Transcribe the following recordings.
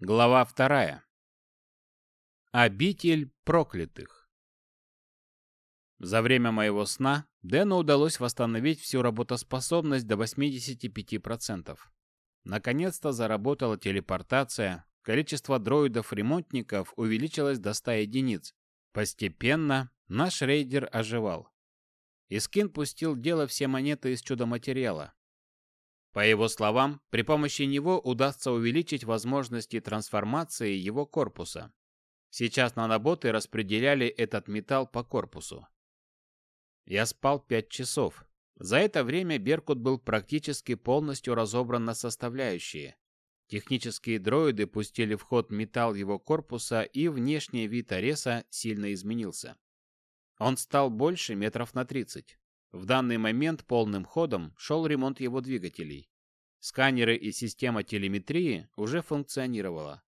Глава вторая. Обитель проклятых. За время моего сна Дэну удалось восстановить всю работоспособность до 85%. Наконец-то заработала телепортация, количество дроидов-ремонтников увеличилось до 100 единиц. Постепенно наш рейдер оживал. Искин пустил дело все монеты из чудо-материала. По его словам, при помощи него удастся увеличить возможности трансформации его корпуса. Сейчас наноботы распределяли этот металл по корпусу. Я спал пять часов. За это время Беркут был практически полностью разобран на составляющие. Технические дроиды пустили в ход металл его корпуса, и внешний вид Ареса сильно изменился. Он стал больше метров на 30. В данный момент полным ходом шел ремонт его двигателей. Сканеры и система телеметрии уже функционировала.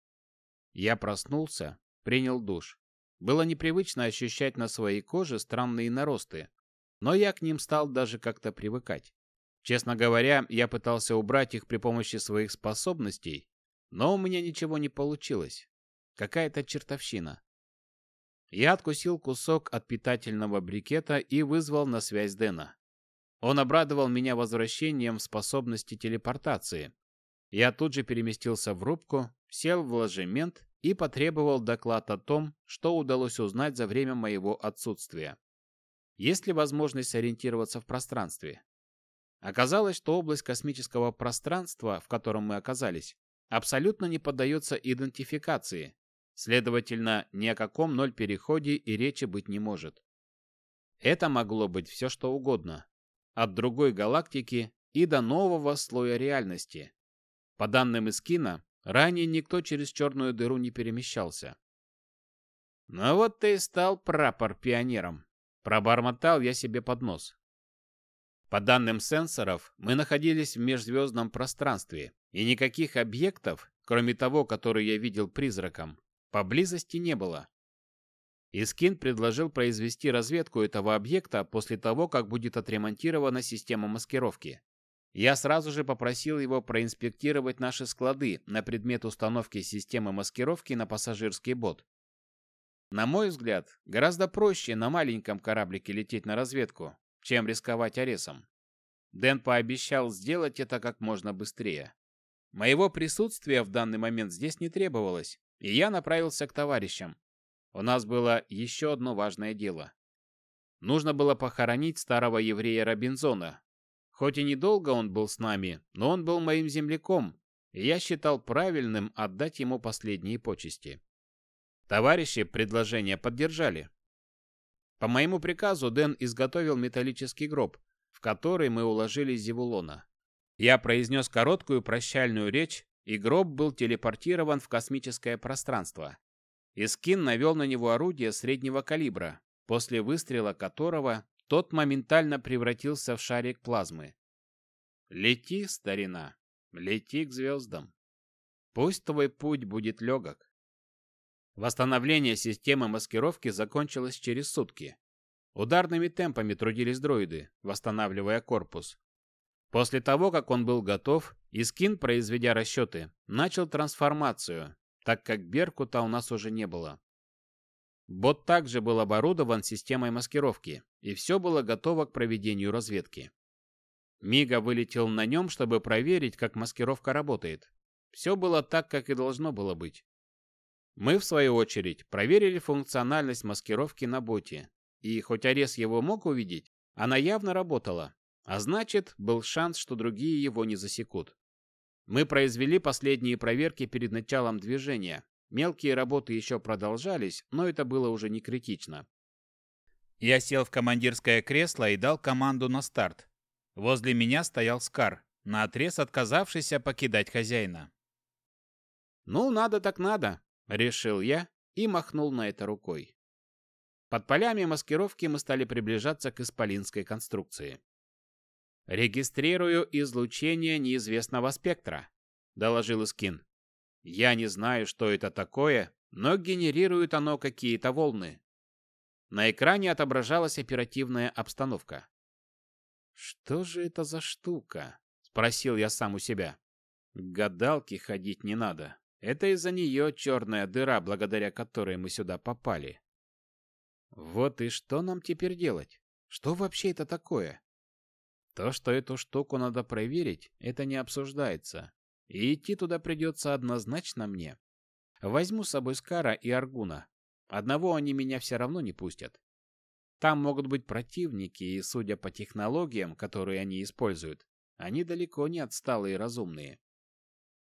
Я проснулся, принял душ. Было непривычно ощущать на своей коже странные наросты, но я к ним стал даже как-то привыкать. Честно говоря, я пытался убрать их при помощи своих способностей, но у меня ничего не получилось. Какая-то чертовщина. Я откусил кусок от питательного брикета и вызвал на связь Дэна. Он обрадовал меня возвращением способности телепортации. Я тут же переместился в рубку, сел в ложемент и потребовал доклад о том, что удалось узнать за время моего отсутствия. Есть ли возможность ориентироваться в пространстве? Оказалось, что область космического пространства, в котором мы оказались, абсолютно не поддается идентификации, Следовательно, ни о каком ноль переходе и речи быть не может. Это могло быть все что угодно. От другой галактики и до нового слоя реальности. По данным из кино, ранее никто через черную дыру не перемещался. «Ну вот ты и стал прапор-пионером», — пробормотал я себе под нос. По данным сенсоров, мы находились в межзвездном пространстве, и никаких объектов, кроме того, который я видел призраком, поблизости не было. Искин предложил произвести разведку этого объекта после того, как будет отремонтирована система маскировки. Я сразу же попросил его проинспектировать наши склады на предмет установки системы маскировки на пассажирский бот. На мой взгляд, гораздо проще на маленьком кораблике лететь на разведку, чем рисковать аресом. Дэн пообещал сделать это как можно быстрее. Моего присутствия в данный момент здесь не требовалось, и я направился к товарищам. У нас было еще одно важное дело. Нужно было похоронить старого еврея Робинзона. Хоть и недолго он был с нами, но он был моим земляком, и я считал правильным отдать ему последние почести. Товарищи предложение поддержали. По моему приказу Дэн изготовил металлический гроб, в который мы уложили Зевулона. Я произнес короткую прощальную речь и гроб был телепортирован в космическое пространство. Искин навел на него орудие среднего калибра, после выстрела которого тот моментально превратился в шарик плазмы. Лети, старина, лети к звездам. Пусть твой путь будет легок. Восстановление системы маскировки закончилось через сутки. Ударными темпами трудились дроиды, восстанавливая корпус. После того, как он был готов, Искин, произведя расчеты, начал трансформацию, так как Беркута у нас уже не было. Бот также был оборудован системой маскировки, и все было готово к проведению разведки. Мига вылетел на нем, чтобы проверить, как маскировка работает. Все было так, как и должно было быть. Мы, в свою очередь, проверили функциональность маскировки на боте, и хоть Арес его мог увидеть, она явно работала, а значит, был шанс, что другие его не засекут. Мы произвели последние проверки перед началом движения. Мелкие работы еще продолжались, но это было уже не критично. Я сел в командирское кресло и дал команду на старт. Возле меня стоял Скар, наотрез отказавшийся покидать хозяина. «Ну, надо так надо», — решил я и махнул на это рукой. Под полями маскировки мы стали приближаться к исполинской конструкции. «Регистрирую излучение неизвестного спектра», — доложил Искин. «Я не знаю, что это такое, но генерирует оно какие-то волны». На экране отображалась оперативная обстановка. «Что же это за штука?» — спросил я сам у себя. «К гадалке ходить не надо. Это из-за нее черная дыра, благодаря которой мы сюда попали. Вот и что нам теперь делать? Что вообще это такое? То, что эту штуку надо проверить, это не обсуждается. И идти туда придется однозначно мне. Возьму с собой Скара и Аргуна. Одного они меня все равно не пустят. Там могут быть противники, и, судя по технологиям, которые они используют, они далеко не отсталые и разумные.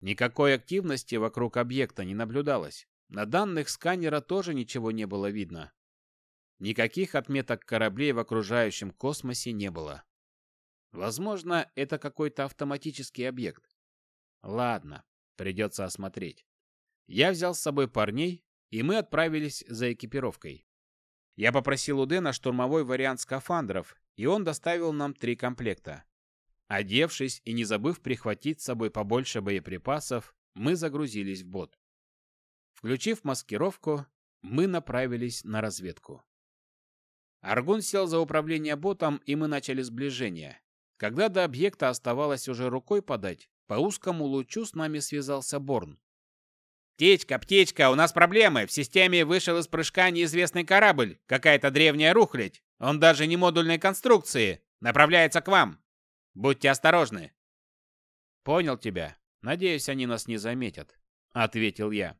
Никакой активности вокруг объекта не наблюдалось. На данных сканера тоже ничего не было видно. Никаких отметок кораблей в окружающем космосе не было. Возможно, это какой-то автоматический объект. Ладно, придется осмотреть. Я взял с собой парней, и мы отправились за экипировкой. Я попросил у Дэна штурмовой вариант скафандров, и он доставил нам три комплекта. Одевшись и не забыв прихватить с собой побольше боеприпасов, мы загрузились в бот. Включив маскировку, мы направились на разведку. Аргун сел за управление ботом, и мы начали сближение. Когда до объекта оставалось уже рукой подать, по узкому лучу с нами связался Борн. «Птичка, птичка, у нас проблемы. В системе вышел из прыжка неизвестный корабль. Какая-то древняя рухлядь. Он даже не модульной конструкции. Направляется к вам. Будьте осторожны». «Понял тебя. Надеюсь, они нас не заметят», — ответил я.